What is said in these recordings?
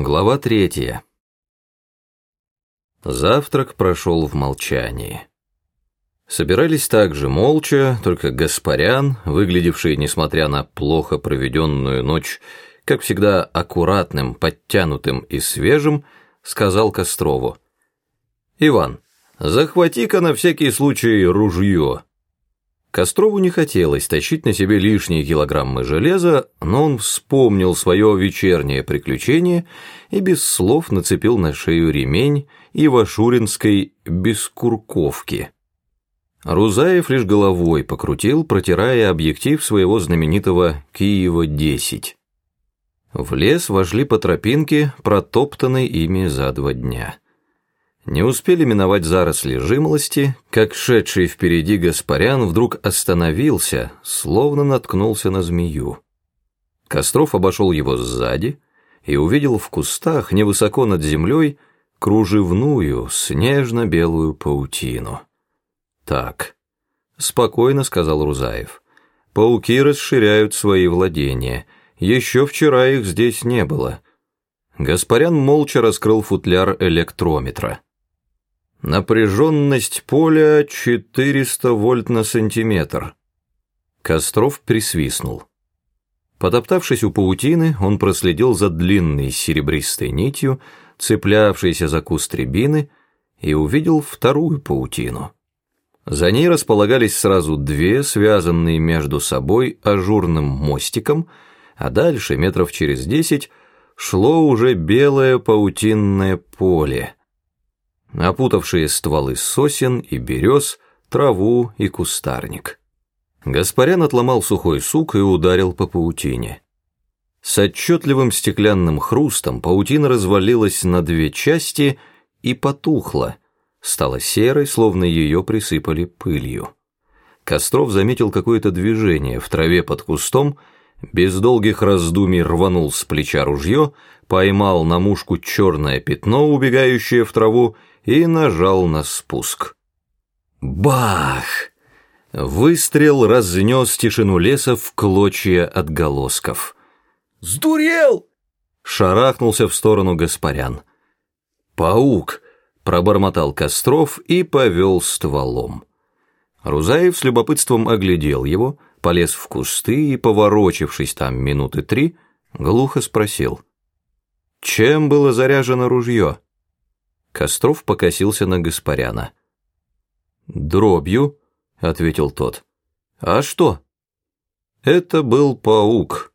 Глава третья. Завтрак прошел в молчании. Собирались также молча, только Гаспарян, выглядевший, несмотря на плохо проведенную ночь, как всегда аккуратным, подтянутым и свежим, сказал Кострову. «Иван, захвати-ка на всякий случай ружье». Кострову не хотелось тащить на себе лишние килограммы железа, но он вспомнил свое вечернее приключение и без слов нацепил на шею ремень ивашуринской бескурковки. Рузаев лишь головой покрутил, протирая объектив своего знаменитого «Киева-10». В лес вошли по тропинке, протоптанной ими за два дня. Не успели миновать заросли жимолости, как шедший впереди Гаспарян вдруг остановился, словно наткнулся на змею. Костров обошел его сзади и увидел в кустах, невысоко над землей, кружевную, снежно-белую паутину. «Так», — спокойно сказал Рузаев, — «пауки расширяют свои владения. Еще вчера их здесь не было». Гаспарян молча раскрыл футляр электрометра. Напряженность поля 400 вольт на сантиметр. Костров присвистнул. Потоптавшись у паутины, он проследил за длинной серебристой нитью, цеплявшейся за куст рябины, и увидел вторую паутину. За ней располагались сразу две, связанные между собой ажурным мостиком, а дальше, метров через десять, шло уже белое паутинное поле — опутавшие стволы сосен и берез, траву и кустарник. Гаспарян отломал сухой сук и ударил по паутине. С отчетливым стеклянным хрустом паутина развалилась на две части и потухла, стала серой, словно ее присыпали пылью. Костров заметил какое-то движение в траве под кустом, без долгих раздумий рванул с плеча ружье, поймал на мушку черное пятно, убегающее в траву, и нажал на спуск. Бах! Выстрел разнес тишину леса в клочья отголосков. «Сдурел!» Шарахнулся в сторону Гаспарян. «Паук!» — пробормотал Костров и повел стволом. Рузаев с любопытством оглядел его, полез в кусты и, поворочившись там минуты три, глухо спросил. «Чем было заряжено ружье?» Костров покосился на Гаспаряна. «Дробью», — ответил тот. «А что?» «Это был паук.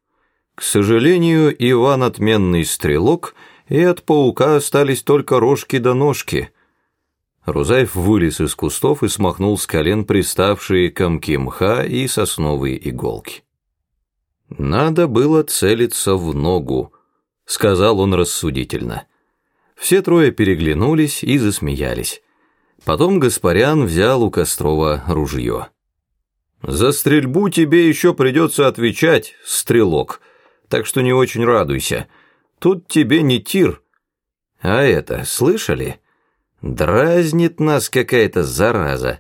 К сожалению, Иван отменный стрелок, и от паука остались только рожки до да ножки». Рузаев вылез из кустов и смахнул с колен приставшие комки мха и сосновые иголки. «Надо было целиться в ногу», — сказал он рассудительно. Все трое переглянулись и засмеялись. Потом Гаспарян взял у Кострова ружье. «За стрельбу тебе еще придется отвечать, стрелок, так что не очень радуйся. Тут тебе не тир. А это, слышали? Дразнит нас какая-то зараза».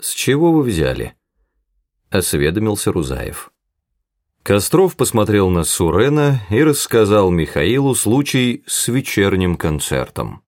«С чего вы взяли?» — осведомился Рузаев. Костров посмотрел на Сурена и рассказал Михаилу случай с вечерним концертом.